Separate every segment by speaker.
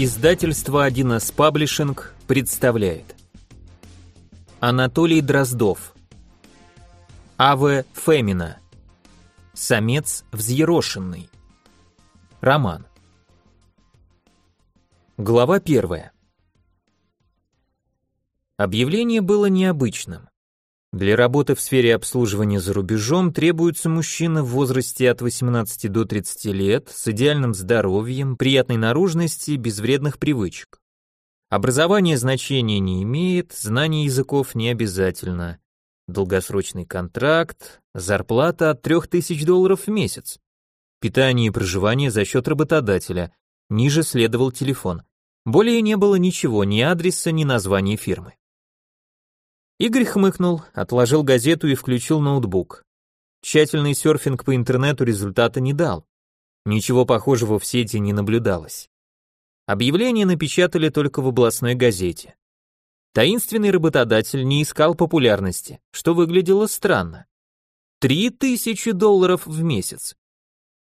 Speaker 1: Издательство 1С Паблишинг представляет Анатолий Дроздов А.В. Фемина Самец взъерошенный Роман Глава первая Объявление было необычным. Для работы в сфере обслуживания за рубежом требуется мужчина в возрасте от 18 до 30 лет с идеальным здоровьем, приятной наружности, без вредных привычек. Образование значения не имеет, знание языков не обязательно. Долгосрочный контракт, зарплата от 3000 долларов в месяц. Питание и проживание за счет работодателя. Ниже следовал телефон. Более не было ничего, ни адреса, ни названия фирмы. Игорь хмыкнул, отложил газету и включил ноутбук. Тщательный серфинг по интернету результата не дал. Ничего похожего в сети не наблюдалось. Объявление напечатали только в областной газете. Таинственный работодатель не искал популярности, что выглядело странно. Три тысячи долларов в месяц.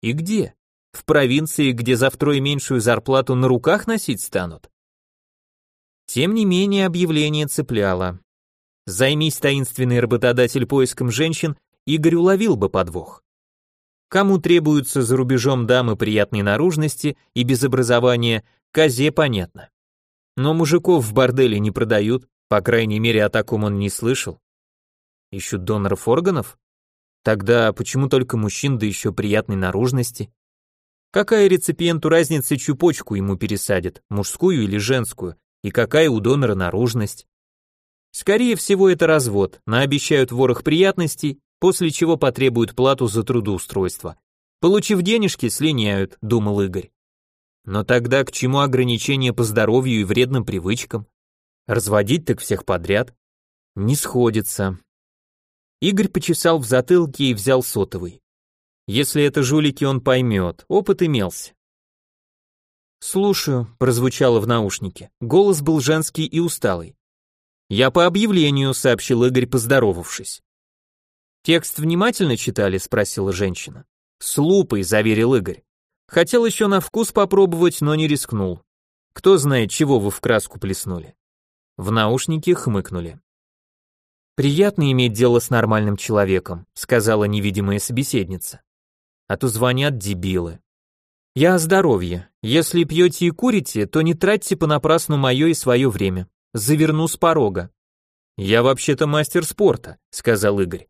Speaker 1: И где? В провинции, где за втрое меньшую зарплату на руках носить станут? Тем не менее объявление цепляло. Займись таинственный работодатель поиском женщин, Игорь уловил бы подвох. Кому требуются за рубежом дамы приятной наружности и без образования, козе понятно. Но мужиков в борделе не продают, по крайней мере о таком он не слышал. Ищут доноров органов? Тогда почему только мужчин, да еще приятной наружности? Какая реципиенту разница, чью почку ему пересадят, мужскую или женскую, и какая у донора наружность? Скорее всего, это развод, наобещают ворох приятностей, после чего потребуют плату за трудоустройство. Получив денежки, слиняют, думал Игорь. Но тогда к чему ограничения по здоровью и вредным привычкам? Разводить так всех подряд? Не сходится. Игорь почесал в затылке и взял сотовый. Если это жулики, он поймет, опыт имелся. «Слушаю», — прозвучало в наушнике. Голос был женский и усталый. «Я по объявлению», — сообщил Игорь, поздоровавшись. «Текст внимательно читали?» — спросила женщина. «С лупой», — заверил Игорь. «Хотел еще на вкус попробовать, но не рискнул. Кто знает, чего вы в краску плеснули». В наушнике хмыкнули. «Приятно иметь дело с нормальным человеком», — сказала невидимая собеседница. «А то звонят дебилы». «Я о здоровье. Если пьете и курите, то не тратьте понапрасну мое и свое время заверну с порога. Я вообще-то мастер спорта, сказал Игорь.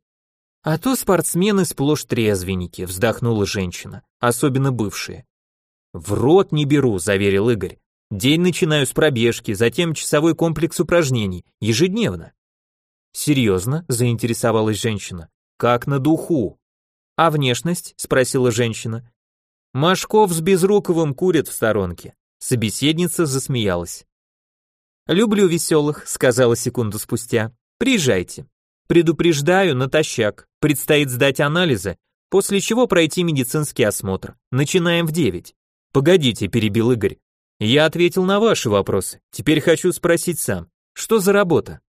Speaker 1: А то спортсмены сплошь трезвенники, вздохнула женщина, особенно бывшие. В рот не беру, заверил Игорь. День начинаю с пробежки, затем часовой комплекс упражнений, ежедневно. Серьезно? заинтересовалась женщина. Как на духу. А внешность? спросила женщина. Машков с Безруковым курят в сторонке. Собеседница засмеялась. «Люблю веселых», — сказала секунду спустя. «Приезжайте. Предупреждаю, натощак. Предстоит сдать анализы, после чего пройти медицинский осмотр. Начинаем в девять». «Погодите», — перебил Игорь. «Я ответил на ваши вопросы. Теперь хочу спросить сам. Что за работа?»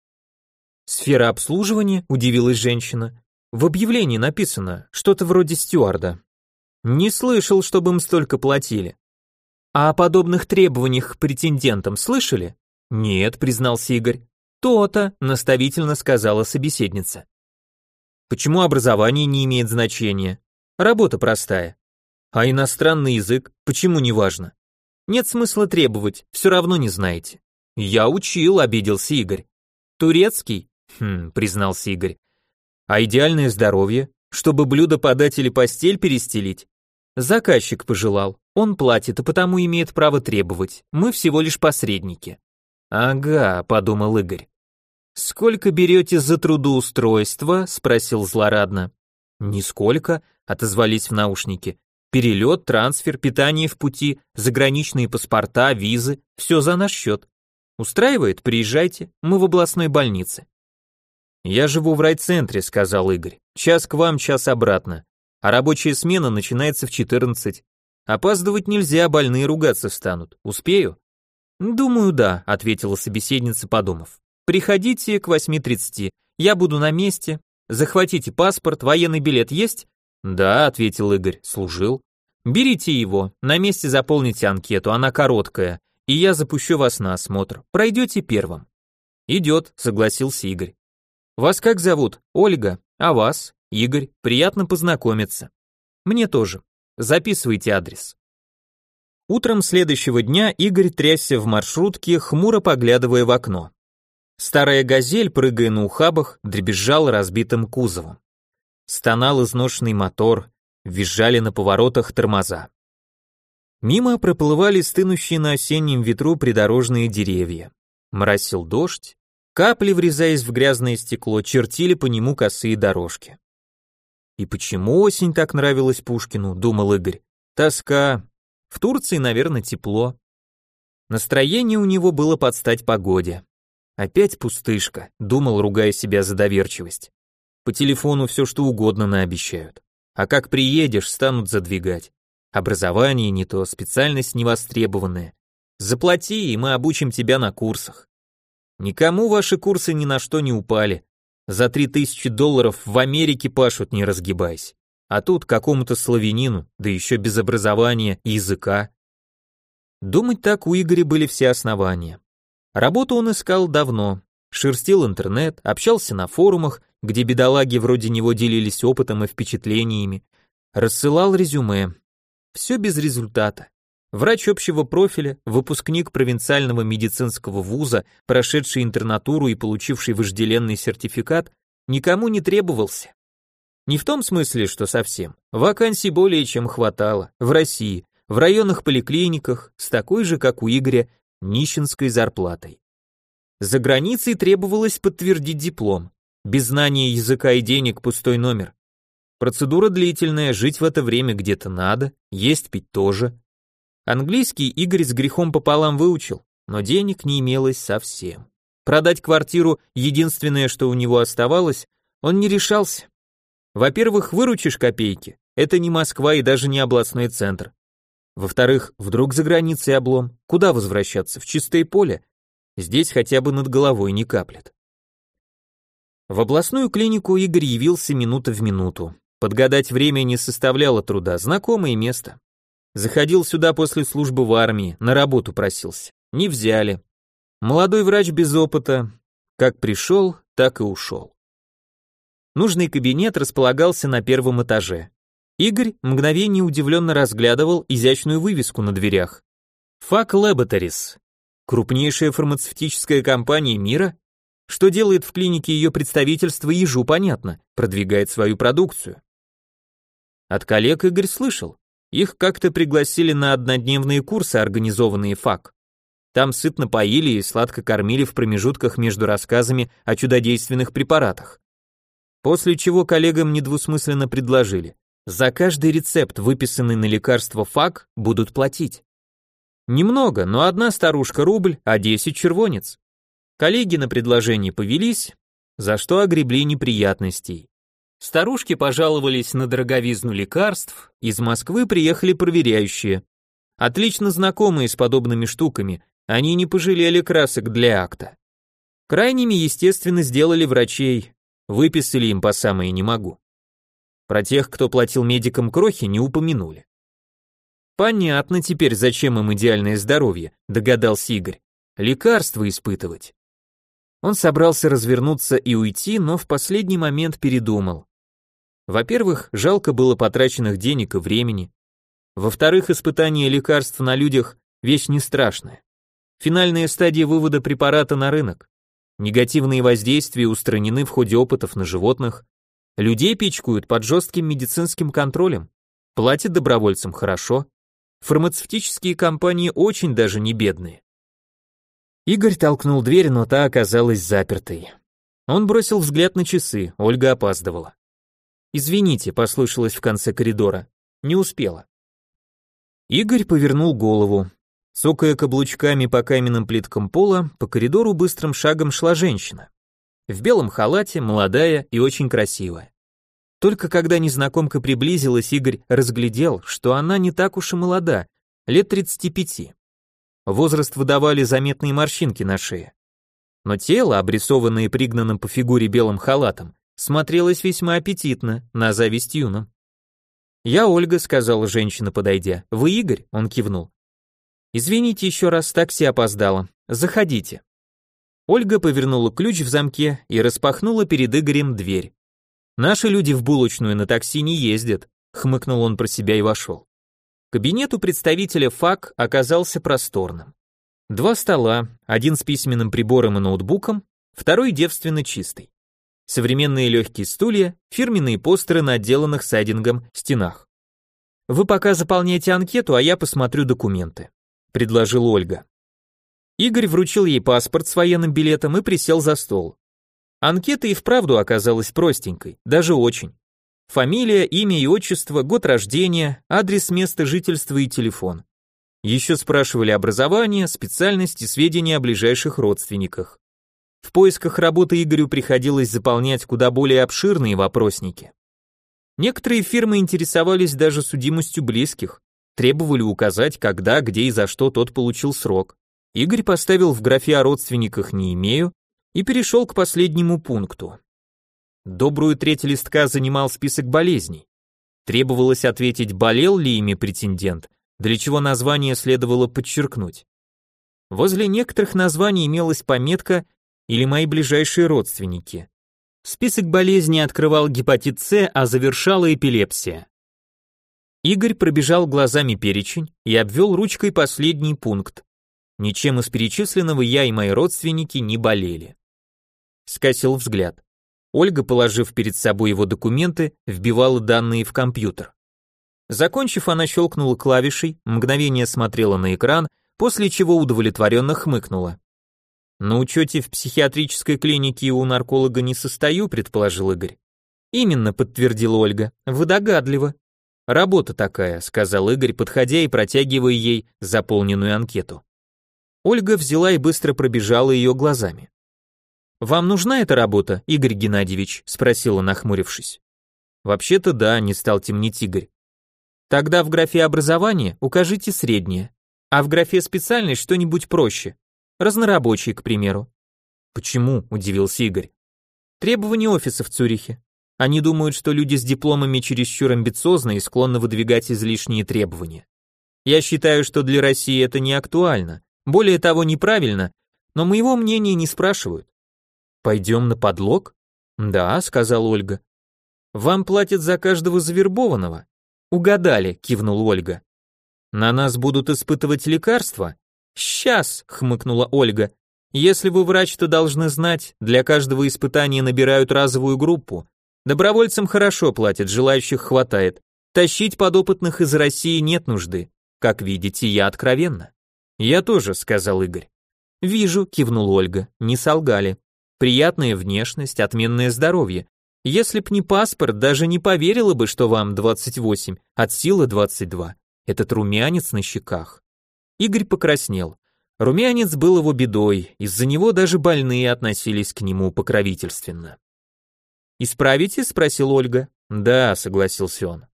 Speaker 1: «Сфера обслуживания?» — удивилась женщина. «В объявлении написано, что-то вроде стюарда». «Не слышал, чтобы им столько платили». «А о подобных требованиях к претендентам слышали?» «Нет», — признался Игорь. «То-то», — наставительно сказала собеседница. «Почему образование не имеет значения? Работа простая. А иностранный язык, почему не важно? Нет смысла требовать, все равно не знаете». «Я учил», — обиделся Игорь. «Турецкий?» «Хм», — признался Игорь. «А идеальное здоровье? Чтобы блюдо подать или постель перестелить?» Заказчик пожелал. Он платит, и потому имеет право требовать. Мы всего лишь посредники. «Ага», — подумал Игорь. «Сколько берете за трудоустройство?» — спросил злорадно. «Нисколько», — отозвались в наушнике. «Перелет, трансфер, питание в пути, заграничные паспорта, визы — все за наш счет. Устраивает? Приезжайте, мы в областной больнице». «Я живу в райцентре», — сказал Игорь. «Час к вам, час обратно. А рабочая смена начинается в 14. Опаздывать нельзя, больные ругаться станут. Успею?» «Думаю, да», — ответила собеседница, подумав. «Приходите к 8.30, я буду на месте. Захватите паспорт, военный билет есть?» «Да», — ответил Игорь, — «служил». «Берите его, на месте заполните анкету, она короткая. и я запущу вас на осмотр. Пройдете первым». «Идет», — согласился Игорь. «Вас как зовут? Ольга. А вас? Игорь. Приятно познакомиться». «Мне тоже. Записывайте адрес». Утром следующего дня Игорь трясся в маршрутке, хмуро поглядывая в окно. Старая газель, прыгая на ухабах, дребезжала разбитым кузовом. Стонал изношенный мотор, визжали на поворотах тормоза. Мимо проплывали стынущие на осеннем ветру придорожные деревья. Моросил дождь, капли, врезаясь в грязное стекло, чертили по нему косые дорожки. И почему осень так нравилась Пушкину, думал Игорь. Тоска, в Турции, наверное, тепло. Настроение у него было под стать погоде. Опять пустышка, думал, ругая себя за доверчивость. По телефону все что угодно наобещают. А как приедешь, станут задвигать. Образование не то, специальность невостребованная. Заплати, и мы обучим тебя на курсах. Никому ваши курсы ни на что не упали. За три тысячи долларов в Америке пашут, не разгибаясь. А тут какому-то славянину, да еще без образования и языка. Думать так у Игоря были все основания. Работу он искал давно, шерстил интернет, общался на форумах, где бедолаги вроде него делились опытом и впечатлениями, рассылал резюме. Все без результата. Врач общего профиля, выпускник провинциального медицинского вуза, прошедший интернатуру и получивший вожделенный сертификат, никому не требовался. Не в том смысле, что совсем. Вакансий более чем хватало. В России, в районных поликлиниках, с такой же, как у Игоря, нищенской зарплатой. За границей требовалось подтвердить диплом. Без знания языка и денег пустой номер. Процедура длительная, жить в это время где-то надо, есть пить тоже. Английский Игорь с грехом пополам выучил, но денег не имелось совсем. Продать квартиру, единственное, что у него оставалось, он не решался. Во-первых, выручишь копейки. Это не Москва и даже не областной центр. Во-вторых, вдруг за границей облом. Куда возвращаться? В чистое поле? Здесь хотя бы над головой не каплет. В областную клинику Игорь явился минута в минуту. Подгадать время не составляло труда, знакомое место. Заходил сюда после службы в армии, на работу просился. Не взяли. Молодой врач без опыта. Как пришел, так и ушел. Нужный кабинет располагался на первом этаже. Игорь мгновение удивленно разглядывал изящную вывеску на дверях. Фак Laboratories. Крупнейшая фармацевтическая компания мира? Что делает в клинике ее представительство, ежу понятно, продвигает свою продукцию. От коллег Игорь слышал. Их как-то пригласили на однодневные курсы, организованные ФАК. Там сытно поили и сладко кормили в промежутках между рассказами о чудодейственных препаратах. После чего коллегам недвусмысленно предложили, за каждый рецепт, выписанный на лекарство ФАК, будут платить. Немного, но одна старушка рубль, а десять червонец. Коллеги на предложение повелись, за что огребли неприятностей. Старушки пожаловались на дороговизну лекарств, из Москвы приехали проверяющие. Отлично знакомые с подобными штуками, они не пожалели красок для акта. Крайними, естественно, сделали врачей, Выписали им по самое не могу. Про тех, кто платил медикам крохи, не упомянули. Понятно теперь, зачем им идеальное здоровье, догадался Игорь. Лекарства испытывать. Он собрался развернуться и уйти, но в последний момент передумал. Во-первых, жалко было потраченных денег и времени. Во-вторых, испытание лекарств на людях – вещь не страшная. Финальная стадия вывода препарата на рынок. Негативные воздействия устранены в ходе опытов на животных. Людей пичкают под жестким медицинским контролем. Платят добровольцам хорошо. Фармацевтические компании очень даже не бедные. Игорь толкнул дверь, но та оказалась запертой. Он бросил взгляд на часы, Ольга опаздывала. «Извините», — послышалось в конце коридора. «Не успела». Игорь повернул голову. Цокая каблучками по каменным плиткам пола, по коридору быстрым шагом шла женщина. В белом халате, молодая и очень красивая. Только когда незнакомка приблизилась, Игорь разглядел, что она не так уж и молода, лет 35. Возраст выдавали заметные морщинки на шее. Но тело, обрисованное пригнанным по фигуре белым халатом, смотрелось весьма аппетитно, на зависть юным. «Я Ольга», — сказала женщина, подойдя. «Вы Игорь?» — он кивнул. Извините еще раз, такси опоздало. Заходите. Ольга повернула ключ в замке и распахнула перед Игорем дверь. Наши люди в булочную на такси не ездят, хмыкнул он про себя и вошел. Кабинет у представителя ФАК оказался просторным. Два стола, один с письменным прибором и ноутбуком, второй девственно чистый. Современные легкие стулья, фирменные постеры на отделанных сайдингом стенах. Вы пока заполняйте анкету, а я посмотрю документы, предложила Ольга. Игорь вручил ей паспорт с военным билетом и присел за стол. Анкета и вправду оказалась простенькой, даже очень. Фамилия, имя и отчество, год рождения, адрес места жительства и телефон. Еще спрашивали образование, специальность и сведения о ближайших родственниках. В поисках работы Игорю приходилось заполнять куда более обширные вопросники. Некоторые фирмы интересовались даже судимостью близких, требовали указать, когда, где и за что тот получил срок. Игорь поставил в графе о родственниках «не имею» и перешел к последнему пункту. Добрую треть листка занимал список болезней. Требовалось ответить, болел ли ими претендент, для чего название следовало подчеркнуть. Возле некоторых названий имелась пометка «или мои ближайшие родственники». Список болезней открывал гепатит С, а завершала эпилепсия. Игорь пробежал глазами перечень и обвел ручкой последний пункт. Ничем из перечисленного я и мои родственники не болели. Скосил взгляд. Ольга, положив перед собой его документы, вбивала данные в компьютер. Закончив, она щелкнула клавишей, мгновение смотрела на экран, после чего удовлетворенно хмыкнула. «На учете в психиатрической клинике у нарколога не состою», предположил Игорь. «Именно», подтвердила Ольга, — «вы догадливы». «Работа такая», — сказал Игорь, подходя и протягивая ей заполненную анкету. Ольга взяла и быстро пробежала ее глазами. «Вам нужна эта работа, Игорь Геннадьевич?» – спросила, нахмурившись. «Вообще-то да», – не стал темнить Игорь. «Тогда в графе образование укажите среднее, а в графе специальность что-нибудь проще. Разнорабочий, к примеру». «Почему?» – удивился Игорь. «Требования офиса в Цюрихе. Они думают, что люди с дипломами чересчур амбициозны и склонны выдвигать излишние требования. Я считаю, что для России это не актуально, более того, неправильно, но моего мнения не спрашивают. Пойдем на подлог? Да, сказала Ольга. Вам платят за каждого завербованного. Угадали, кивнула Ольга. На нас будут испытывать лекарства? Сейчас, хмыкнула Ольга. Если вы врач, то должны знать, для каждого испытания набирают разовую группу. Добровольцам хорошо платят, желающих хватает. Тащить подопытных из России нет нужды. Как видите, я откровенна. «Я тоже», — сказал Игорь. «Вижу», — кивнул Ольга, — «не солгали. Приятная внешность, отменное здоровье. Если б не паспорт, даже не поверила бы, что вам 28, от силы 22. Этот румянец на щеках». Игорь покраснел. Румянец был его бедой, из-за него даже больные относились к нему покровительственно. «Исправите?» — спросил Ольга. «Да», — согласился он.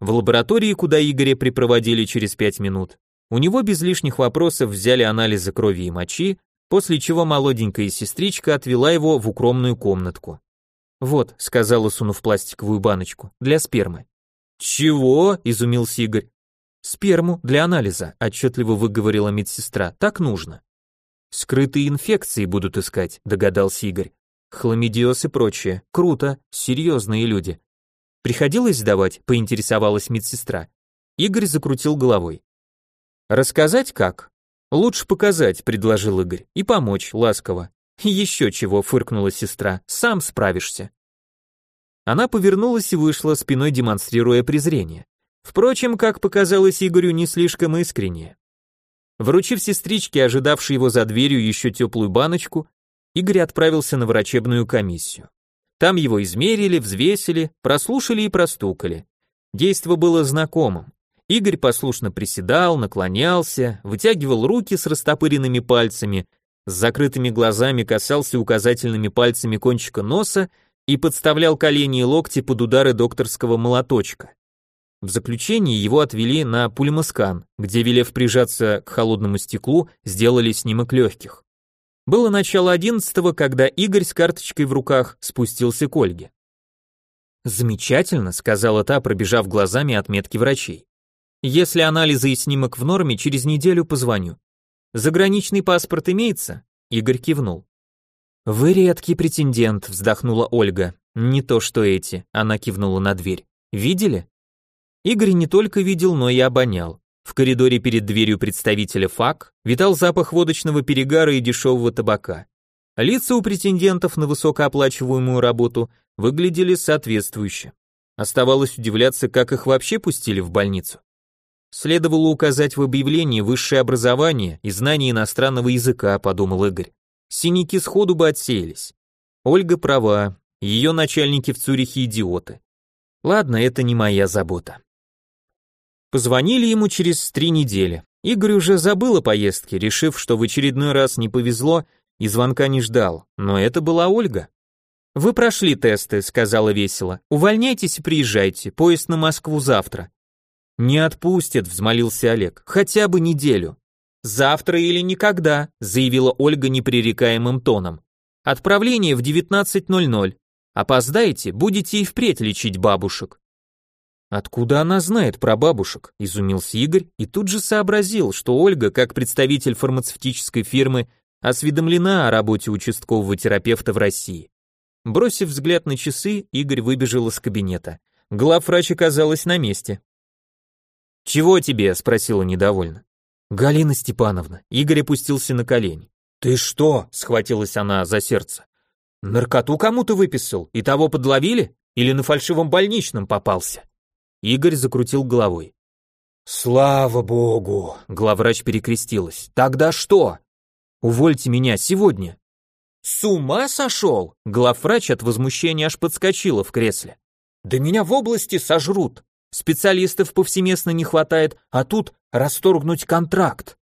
Speaker 1: В лаборатории, куда Игоря припроводили через пять минут, у него без лишних вопросов взяли анализы крови и мочи, после чего молоденькая сестричка отвела его в укромную комнатку. «Вот», — сказала, сунув пластиковую баночку, — «для спермы». «Чего?» — изумился Игорь. «Сперму для анализа», — отчетливо выговорила медсестра, — «так нужно». «Скрытые инфекции будут искать», — догадался Игорь. «Хламидиоз и прочее. Круто, серьезные люди». «Приходилось сдавать?» — поинтересовалась медсестра. Игорь закрутил головой. Рассказать как? Лучше показать, предложил Игорь, и помочь ласково. Еще чего, фыркнула сестра, сам справишься. Она повернулась и вышла, спиной демонстрируя презрение. Впрочем, как показалось Игорю, не слишком искренне. Вручив сестричке, ожидавшей его за дверью еще теплую баночку, Игорь отправился на врачебную комиссию. Там его измерили, взвесили, прослушали и простукали. Действо было знакомым. Игорь послушно приседал, наклонялся, вытягивал руки с растопыренными пальцами, с закрытыми глазами касался указательными пальцами кончика носа и подставлял колени и локти под удары докторского молоточка. В заключение его отвели на пульмоскан, где, велев прижаться к холодному стеклу, сделали снимок легких. Было начало одиннадцатого, когда Игорь с карточкой в руках спустился к Ольге. «Замечательно», — сказала та, пробежав глазами отметки врачей. Если анализы и снимок в норме, через неделю позвоню. Заграничный паспорт имеется? Игорь кивнул. Вы редкий претендент, вздохнула Ольга. Не то что эти, она кивнула на дверь. Видели? Игорь не только видел, но и обонял. В коридоре перед дверью представителя ФАК витал запах водочного перегара и дешевого табака. Лица у претендентов на высокооплачиваемую работу выглядели соответствующе. Оставалось удивляться, как их вообще пустили в больницу. Следовало указать в объявлении высшее образование и знание иностранного языка, подумал Игорь. Синяки сходу бы отсеялись. Ольга права, ее начальники в Цюрихе идиоты. Ладно, это не моя забота. Позвонили ему через три недели. Игорь уже забыл о поездке, решив, что в очередной раз не повезло и звонка не ждал, но это была Ольга. «Вы прошли тесты», — сказала весело. «Увольняйтесь и приезжайте, поезд на Москву завтра». «Не отпустят», — взмолился Олег, — «хотя бы неделю». «Завтра или никогда», — заявила Ольга непререкаемым тоном. «Отправление в 19.00. Опоздаете, будете и впредь лечить бабушек». «Откуда она знает про бабушек?» – изумился Игорь и тут же сообразил, что Ольга, как представитель фармацевтической фирмы, осведомлена о работе участкового терапевта в России. Бросив взгляд на часы, Игорь выбежал из кабинета. Главврач оказалась на месте. «Чего тебе?» – спросила недовольно. «Галина Степановна». Игорь опустился на колени. «Ты что?» – схватилась она за сердце. «Наркоту кому-то выписал? И того подловили? Или на фальшивом больничном попался?» Игорь закрутил головой. «Слава богу!» — главврач перекрестилась. «Тогда что?» «Увольте меня сегодня!» «С ума сошел?» Главврач от возмущения аж подскочила в кресле. «Да меня в области сожрут! Специалистов повсеместно не хватает, а тут расторгнуть контракт!»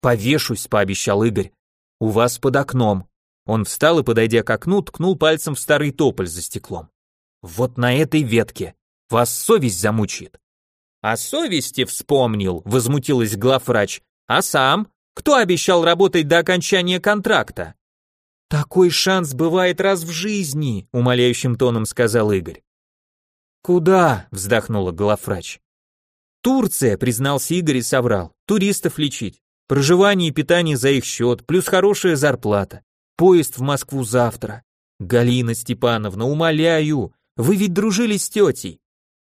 Speaker 1: «Повешусь», — пообещал Игорь. «У вас под окном». Он встал и, подойдя к окну, ткнул пальцем в старый тополь за стеклом. «Вот на этой ветке. Вас совесть замучит. О совести вспомнил, возмутилась главврач. А сам? Кто обещал работать до окончания контракта? Такой шанс бывает раз в жизни, умоляющим тоном сказал Игорь. Куда? вздохнула главврач. Турция, признался Игорь и соврал. Туристов лечить. Проживание и питание за их счет, плюс хорошая зарплата. Поезд в Москву завтра. Галина Степановна, умоляю, вы ведь дружили с тетей.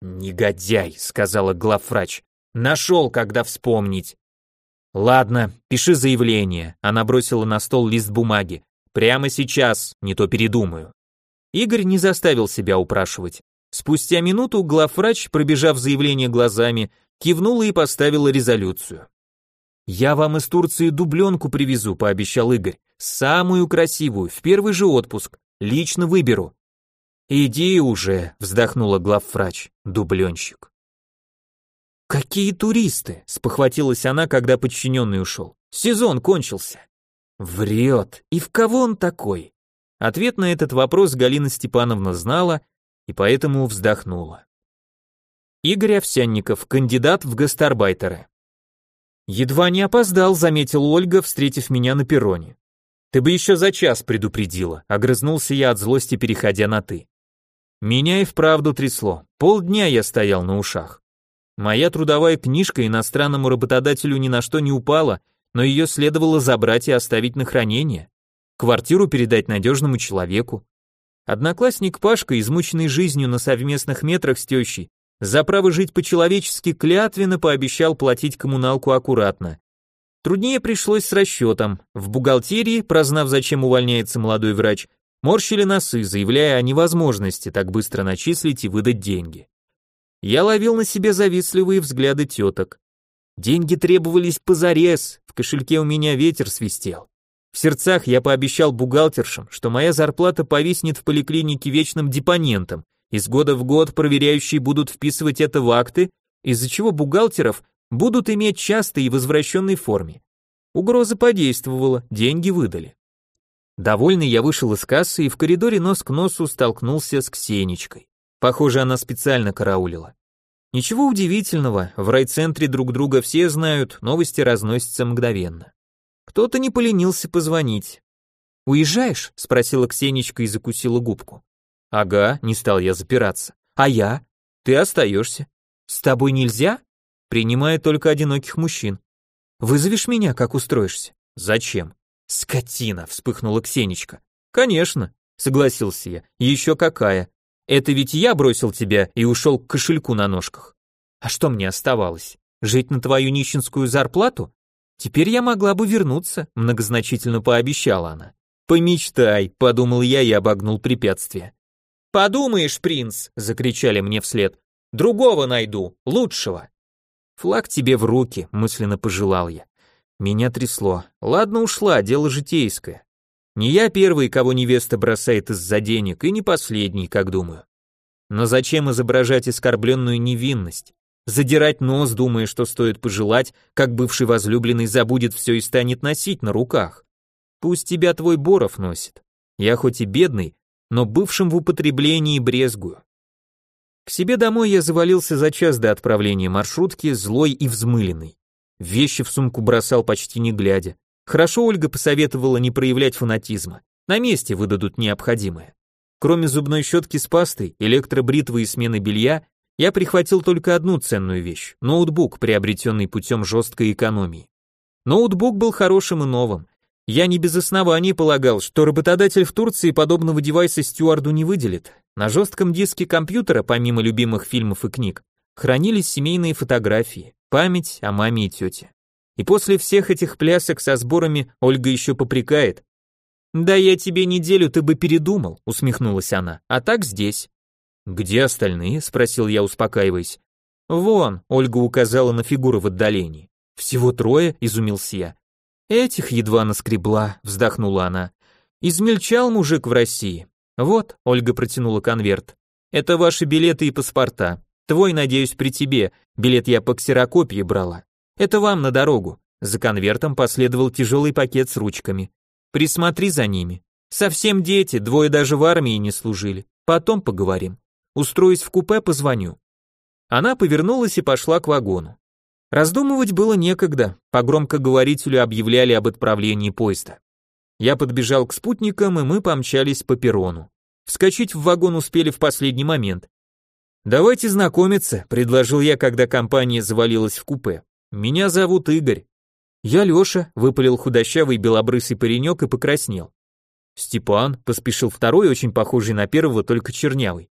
Speaker 1: «Негодяй», — сказала главврач. «Нашел, когда вспомнить». «Ладно, пиши заявление», — она бросила на стол лист бумаги. «Прямо сейчас, не то передумаю». Игорь не заставил себя упрашивать. Спустя минуту главврач, пробежав заявление глазами, кивнула и поставила резолюцию. «Я вам из Турции дубленку привезу», — пообещал Игорь. «Самую красивую, в первый же отпуск. Лично выберу. «Иди уже», — вздохнула главврач, дубленщик. «Какие туристы?» — спохватилась она, когда подчиненный ушел. «Сезон кончился». «Врет. И в кого он такой?» Ответ на этот вопрос Галина Степановна знала и поэтому вздохнула. Игорь Овсянников, кандидат в гастарбайтеры. «Едва не опоздал», — заметил Ольга, встретив меня на перроне. «Ты бы еще за час предупредила», — огрызнулся я от злости, переходя на «ты». Меня и вправду трясло. Полдня я стоял на ушах. Моя трудовая книжка иностранному работодателю ни на что не упала, но ее следовало забрать и оставить на хранение. Квартиру передать надежному человеку. Одноклассник Пашка, измученный жизнью на совместных метрах с тещей, за право жить по-человечески клятвенно пообещал платить коммуналку аккуратно. Труднее пришлось с расчетом. В бухгалтерии, прознав, зачем увольняется молодой врач, морщили носы, заявляя о невозможности так быстро начислить и выдать деньги. Я ловил на себе завистливые взгляды теток. Деньги требовались позарез, в кошельке у меня ветер свистел. В сердцах я пообещал бухгалтершам, что моя зарплата повиснет в поликлинике вечным депонентом, из года в год проверяющие будут вписывать это в акты, из-за чего бухгалтеров будут иметь часто и возвращенной форме. Угроза подействовала, деньги выдали. Довольный я вышел из кассы и в коридоре нос к носу столкнулся с Ксенечкой. Похоже, она специально караулила. Ничего удивительного, в райцентре друг друга все знают, новости разносятся мгновенно. Кто-то не поленился позвонить. «Уезжаешь?» — спросила Ксенечка и закусила губку. «Ага», — не стал я запираться. «А я?» «Ты остаешься». «С тобой нельзя?» принимает только одиноких мужчин. Вызовешь меня, как устроишься? Зачем? Скотина, вспыхнула Ксенечка. Конечно, согласился я. Еще какая. Это ведь я бросил тебя и ушел к кошельку на ножках. А что мне оставалось? Жить на твою нищенскую зарплату? Теперь я могла бы вернуться, многозначительно пообещала она. Помечтай, подумал я и обогнул препятствие. Подумаешь, принц, закричали мне вслед. Другого найду, лучшего. Флаг тебе в руки, мысленно пожелал я. Меня трясло. Ладно, ушла, дело житейское. Не я первый, кого невеста бросает из-за денег, и не последний, как думаю. Но зачем изображать оскорбленную невинность? Задирать нос, думая, что стоит пожелать, как бывший возлюбленный забудет все и станет носить на руках. Пусть тебя твой Боров носит. Я хоть и бедный, но бывшим в употреблении брезгую. К себе домой я завалился за час до отправления маршрутки, злой и взмыленный. Вещи в сумку бросал почти не глядя. Хорошо Ольга посоветовала не проявлять фанатизма. На месте выдадут необходимое. Кроме зубной щетки с пастой, электробритвы и смены белья, я прихватил только одну ценную вещь – ноутбук, приобретенный путем жесткой экономии. Ноутбук был хорошим и новым. Я не без оснований полагал, что работодатель в Турции подобного девайса стюарду не выделит. На жестком диске компьютера, помимо любимых фильмов и книг, хранились семейные фотографии, память о маме и тете. И после всех этих плясок со сборами Ольга еще попрекает. «Да я тебе неделю, ты бы передумал», — усмехнулась она, — «а так здесь». «Где остальные?» — спросил я, успокаиваясь. «Вон», — Ольга указала на фигуру в отдалении. «Всего трое?» — изумился я. «Этих едва наскребла», — вздохнула она. «Измельчал мужик в России. Вот», — Ольга протянула конверт. «Это ваши билеты и паспорта. Твой, надеюсь, при тебе. Билет я по ксерокопии брала. Это вам на дорогу. За конвертом последовал тяжелый пакет с ручками. Присмотри за ними. Совсем дети, двое даже в армии не служили. Потом поговорим. Устроюсь в купе, позвоню. Она повернулась и пошла к вагону. Раздумывать было некогда, по громкоговорителю объявляли об отправлении поезда. Я подбежал к спутникам, и мы помчались по перрону. Вскочить в вагон успели в последний момент. «Давайте знакомиться», — предложил я, когда компания завалилась в купе. Меня зовут Игорь. Я Лёша, выпалил худощавый белобрысый паренек и покраснел. Степан, поспешил второй, очень похожий на первого, только чернявый.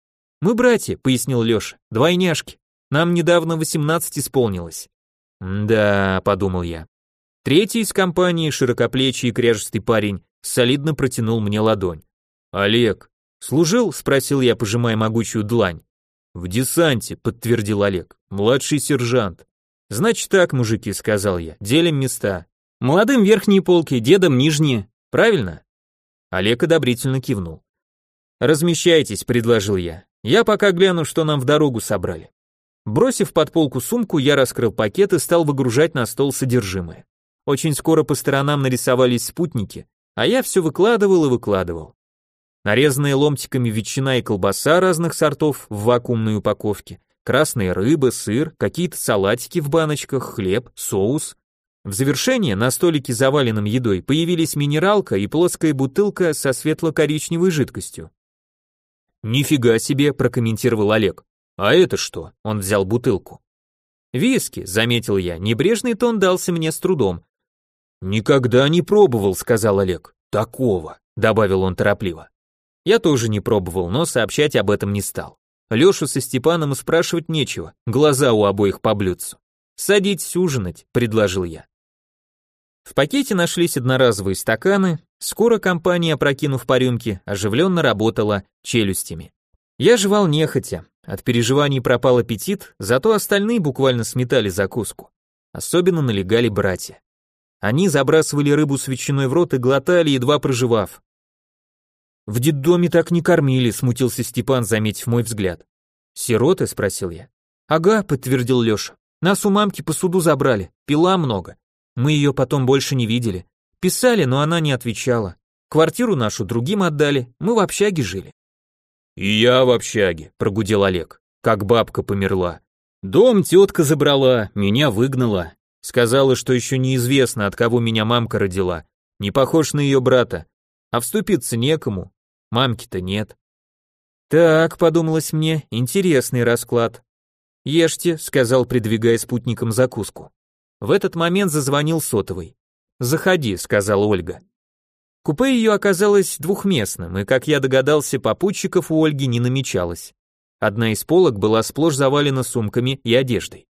Speaker 1: Мы братья, пояснил Лёша, двойняшки. Нам недавно 18 исполнилось. Да, подумал я. Третий из компании, широкоплечий и кряжестый парень, солидно протянул мне ладонь. Олег, служил? спросил я, пожимая могучую длань. В десанте, подтвердил Олег. Младший сержант. Значит так, мужики, сказал я, делим места. Молодым верхние полки, дедам нижние. Правильно? Олег одобрительно кивнул. Размещайтесь, предложил я. Я пока гляну, что нам в дорогу собрали. Бросив под полку сумку, я раскрыл пакет и стал выгружать на стол содержимое. Очень скоро по сторонам нарисовались спутники, а я все выкладывал и выкладывал. Нарезанные ломтиками ветчина и колбаса разных сортов в вакуумной упаковке, Красная рыба, сыр, какие-то салатики в баночках, хлеб, соус. В завершение на столике заваленном едой появились минералка и плоская бутылка со светло-коричневой жидкостью. «Нифига себе», — прокомментировал Олег. «А это что?» — он взял бутылку. «Виски», — заметил я, небрежный тон дался мне с трудом. «Никогда не пробовал», — сказал Олег. «Такого», — добавил он торопливо. Я тоже не пробовал, но сообщать об этом не стал. Лешу со Степаном спрашивать нечего, глаза у обоих по блюдцу. «Садитесь ужинать», — предложил я. В пакете нашлись одноразовые стаканы, скоро компания, опрокинув по рюмке, оживленно работала челюстями. Я жевал нехотя, от переживаний пропал аппетит, зато остальные буквально сметали закуску. Особенно налегали братья. Они забрасывали рыбу с ветчиной в рот и глотали, едва проживав. В детдоме так не кормили, смутился Степан, заметив мой взгляд. Сироты, спросил я. Ага, подтвердил Леша. Нас у мамки по суду забрали, пила много. Мы ее потом больше не видели. Писали, но она не отвечала. Квартиру нашу другим отдали, мы в общаге жили. И я в общаге, прогудел Олег, как бабка померла. Дом тетка забрала, меня выгнала. Сказала, что еще неизвестно, от кого меня мамка родила. Не похож на ее брата. А вступиться некому, Мамки-то нет. Так, подумалось мне, интересный расклад. Ешьте, сказал, придвигая спутникам закуску. В этот момент зазвонил сотовый. Заходи, сказала Ольга. Купе ее оказалось двухместным, и, как я догадался, попутчиков у Ольги не намечалось. Одна из полок была сплошь завалена сумками и одеждой.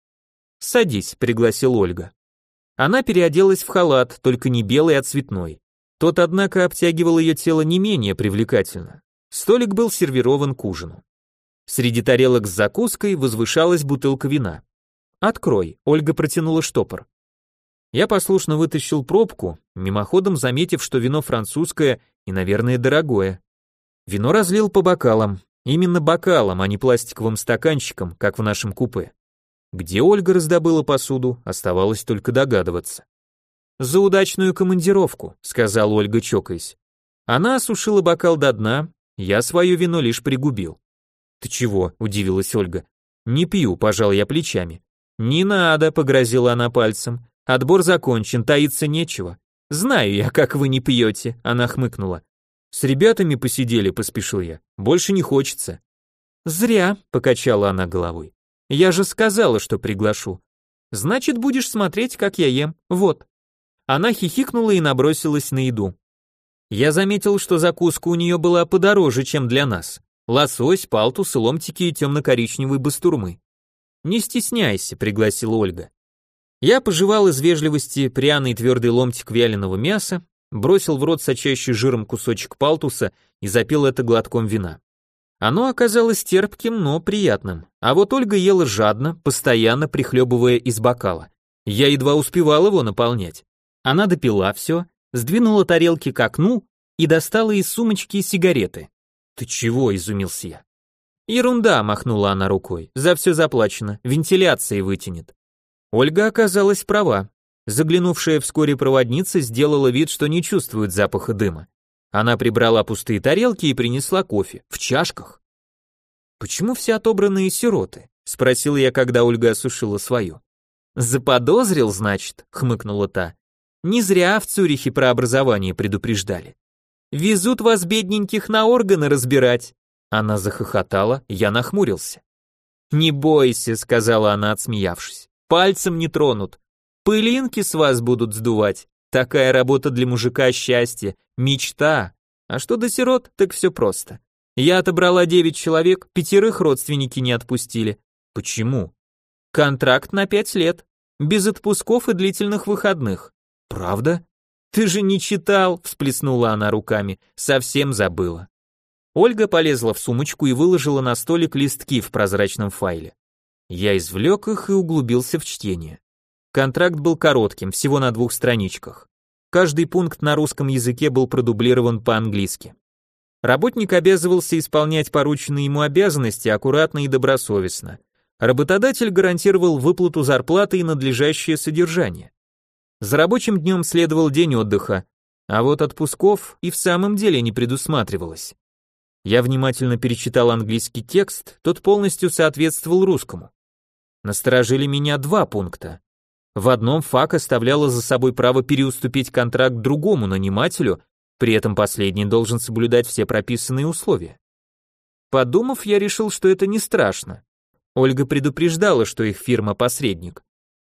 Speaker 1: «Садись», — пригласил Ольга. Она переоделась в халат, только не белый, а цветной. Тот, однако, обтягивал ее тело не менее привлекательно. Столик был сервирован к ужину. Среди тарелок с закуской возвышалась бутылка вина. «Открой», — Ольга протянула штопор. Я послушно вытащил пробку, мимоходом заметив, что вино французское и, наверное, дорогое. Вино разлил по бокалам, именно бокалам, а не пластиковым стаканчиком, как в нашем купе. Где Ольга раздобыла посуду, оставалось только догадываться. «За удачную командировку», — сказал Ольга, чокаясь. Она осушила бокал до дна, я свое вино лишь пригубил. «Ты чего?» — удивилась Ольга. «Не пью», — пожал я плечами. «Не надо», — погрозила она пальцем. Отбор закончен, таиться нечего. Знаю я, как вы не пьете, она хмыкнула. С ребятами посидели, поспешил я. Больше не хочется. Зря, покачала она головой. Я же сказала, что приглашу. Значит, будешь смотреть, как я ем. Вот. Она хихикнула и набросилась на еду. Я заметил, что закуска у нее была подороже, чем для нас. Лосось, палтус, ломтики и темно-коричневые бастурмы. «Не стесняйся», — пригласила Ольга. Я пожевал из вежливости пряный твердый ломтик вяленого мяса, бросил в рот сочащий жиром кусочек палтуса и запил это глотком вина. Оно оказалось терпким, но приятным, а вот Ольга ела жадно, постоянно прихлебывая из бокала. Я едва успевал его наполнять. Она допила все, сдвинула тарелки к окну и достала из сумочки сигареты. «Ты чего?» – изумился я. «Ерунда», – махнула она рукой, – «за все заплачено, вентиляции вытянет». Ольга оказалась права. Заглянувшая вскоре проводница сделала вид, что не чувствует запаха дыма. Она прибрала пустые тарелки и принесла кофе в чашках. Почему все отобранные сироты? спросил я, когда Ольга осушила свою. Заподозрил, значит, хмыкнула та. Не зря в Цюрихе про образование предупреждали. Везут вас бедненьких на органы разбирать. Она захохотала, я нахмурился. Не бойся, сказала она, отсмеявшись пальцем не тронут. Пылинки с вас будут сдувать. Такая работа для мужика счастье, мечта. А что до сирот, так все просто. Я отобрала девять человек, пятерых родственники не отпустили. Почему? Контракт на пять лет, без отпусков и длительных выходных. Правда? Ты же не читал, всплеснула она руками, совсем забыла. Ольга полезла в сумочку и выложила на столик листки в прозрачном файле. Я извлек их и углубился в чтение. Контракт был коротким, всего на двух страничках. Каждый пункт на русском языке был продублирован по-английски. Работник обязывался исполнять порученные ему обязанности аккуратно и добросовестно. Работодатель гарантировал выплату зарплаты и надлежащее содержание. За рабочим днем следовал день отдыха, а вот отпусков и в самом деле не предусматривалось. Я внимательно перечитал английский текст, тот полностью соответствовал русскому. Насторожили меня два пункта. В одном ФАК оставляла за собой право переуступить контракт другому нанимателю, при этом последний должен соблюдать все прописанные условия. Подумав, я решил, что это не страшно. Ольга предупреждала, что их фирма посредник.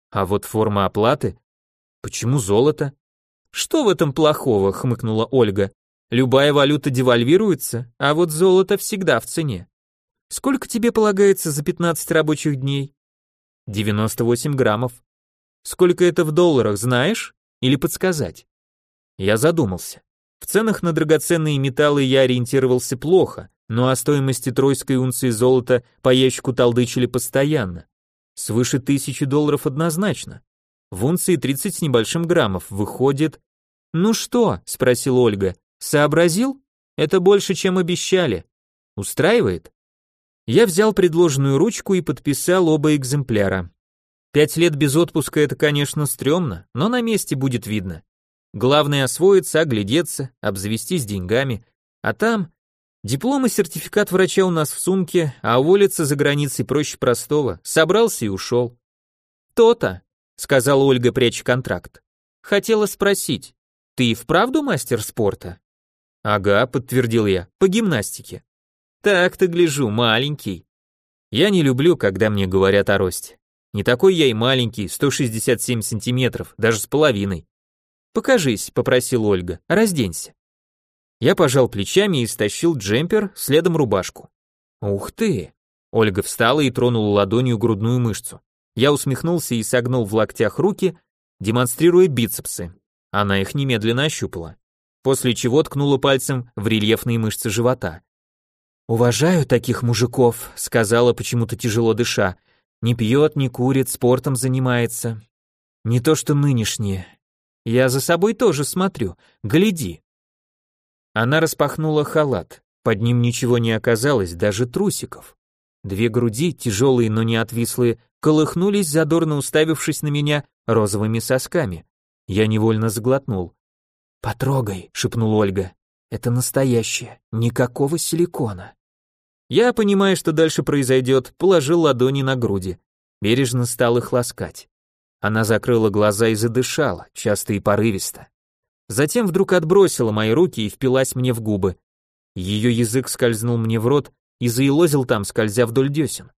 Speaker 1: А вот форма оплаты? Почему золото? Что в этом плохого, хмыкнула Ольга. Любая валюта девальвируется, а вот золото всегда в цене. Сколько тебе полагается за 15 рабочих дней? 98 граммов. Сколько это в долларах, знаешь? Или подсказать? Я задумался. В ценах на драгоценные металлы я ориентировался плохо, но о стоимости тройской унции золота по ящику толдычили постоянно. Свыше тысячи долларов однозначно. В унции 30 с небольшим граммов, выходит... «Ну что?» — спросила Ольга. «Сообразил? Это больше, чем обещали. Устраивает?» Я взял предложенную ручку и подписал оба экземпляра. Пять лет без отпуска это, конечно, стрёмно, но на месте будет видно. Главное освоиться, оглядеться, обзавестись деньгами, а там диплом и сертификат врача у нас в сумке, а уволиться за границей проще простого. Собрался и ушел. То-то, сказала Ольга, пряча контракт. Хотела спросить, ты и вправду мастер спорта? Ага, подтвердил я, по гимнастике. Так-то гляжу, маленький. Я не люблю, когда мне говорят о росте. Не такой я и маленький, 167 сантиметров, даже с половиной. «Покажись», — попросил Ольга, — «разденься». Я пожал плечами и стащил джемпер, следом рубашку. «Ух ты!» Ольга встала и тронула ладонью грудную мышцу. Я усмехнулся и согнул в локтях руки, демонстрируя бицепсы. Она их немедленно ощупала. После чего ткнула пальцем в рельефные мышцы живота. «Уважаю таких мужиков», — сказала почему-то тяжело дыша. «Не пьет, не курит, спортом занимается. Не то что нынешние. Я за собой тоже смотрю. Гляди». Она распахнула халат. Под ним ничего не оказалось, даже трусиков. Две груди, тяжелые, но не отвислые, колыхнулись, задорно уставившись на меня розовыми сосками. Я невольно сглотнул. «Потрогай», — шепнул Ольга. «Это настоящее, никакого силикона». Я, понимая, что дальше произойдет, положил ладони на груди. Бережно стал их ласкать. Она закрыла глаза и задышала, часто и порывисто. Затем вдруг отбросила мои руки и впилась мне в губы. Ее язык скользнул мне в рот и заелозил там, скользя вдоль десен.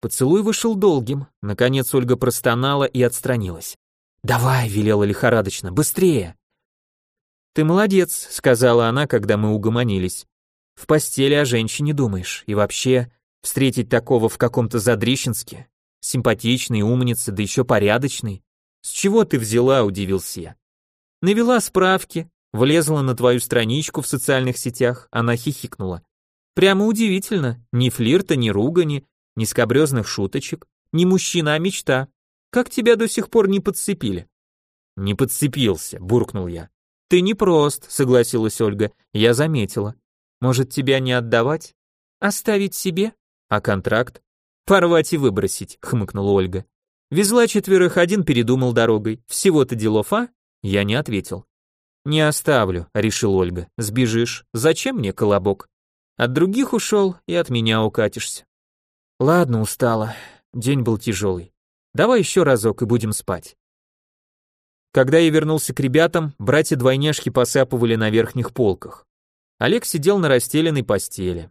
Speaker 1: Поцелуй вышел долгим, наконец Ольга простонала и отстранилась. «Давай», — велела лихорадочно, — «быстрее». «Ты молодец», — сказала она, когда мы угомонились. «В постели о женщине думаешь, и вообще, встретить такого в каком-то Задрищенске, симпатичный, умница, да еще порядочный. С чего ты взяла, удивился я. Навела справки, влезла на твою страничку в социальных сетях, она хихикнула. Прямо удивительно, ни флирта, ни ругани, ни скобрезных шуточек, ни мужчина, а мечта. Как тебя до сих пор не подцепили? Не подцепился, буркнул я. Ты не прост, согласилась Ольга. Я заметила. Может, тебя не отдавать? Оставить себе? А контракт? Порвать и выбросить, хмыкнула Ольга. Везла четверых, один передумал дорогой. Всего-то делов, а? Я не ответил. Не оставлю, решил Ольга. Сбежишь. Зачем мне колобок? От других ушел и от меня укатишься. Ладно, устала. День был тяжелый. Давай еще разок и будем спать. Когда я вернулся к ребятам, братья-двойняшки посапывали на верхних полках. Олег сидел на расстеленной постели.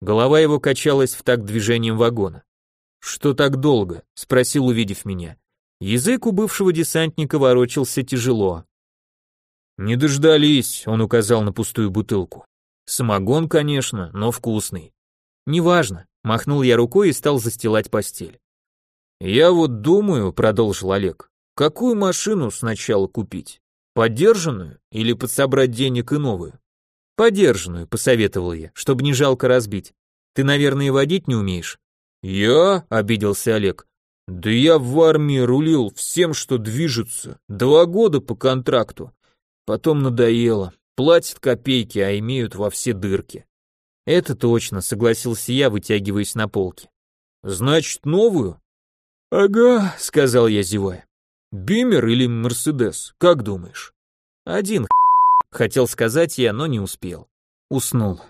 Speaker 1: Голова его качалась в такт движением вагона. «Что так долго?» — спросил, увидев меня. Язык у бывшего десантника ворочался тяжело. «Не дождались», — он указал на пустую бутылку. Самогон, конечно, но вкусный. Неважно, махнул я рукой и стал застилать постель. Я вот думаю, продолжил Олег, какую машину сначала купить? Подержанную или подсобрать денег и новую? Подержанную, посоветовал я, чтобы не жалко разбить. Ты, наверное, водить не умеешь. Я, обиделся Олег. Да я в армии рулил всем, что движется. Два года по контракту. Потом надоело. Платят копейки, а имеют во все дырки. Это точно, согласился я, вытягиваясь на полке. Значит, новую? Ага, сказал я, зевая. Бимер или Мерседес, как думаешь? Один хотел сказать я, но не успел. Уснул.